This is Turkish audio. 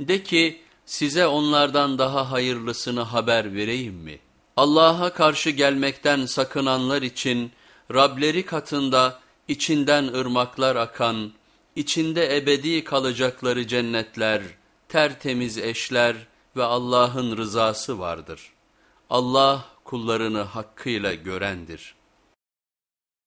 De ki size onlardan daha hayırlısını haber vereyim mi? Allah'a karşı gelmekten sakınanlar için Rableri katında içinden ırmaklar akan, içinde ebedi kalacakları cennetler, tertemiz eşler ve Allah'ın rızası vardır. Allah kullarını hakkıyla görendir.''